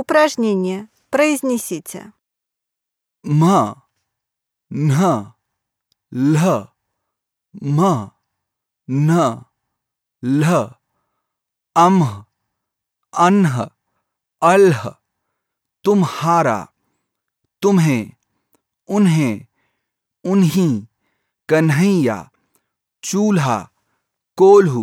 Упражнение. Произнесите. म न ल म न ल अम्ह अनह अल्ह तुम्हारा, तुम्हें, उन्हें, उन्हीं, कन्हैया, चूल्हा, कोल्हू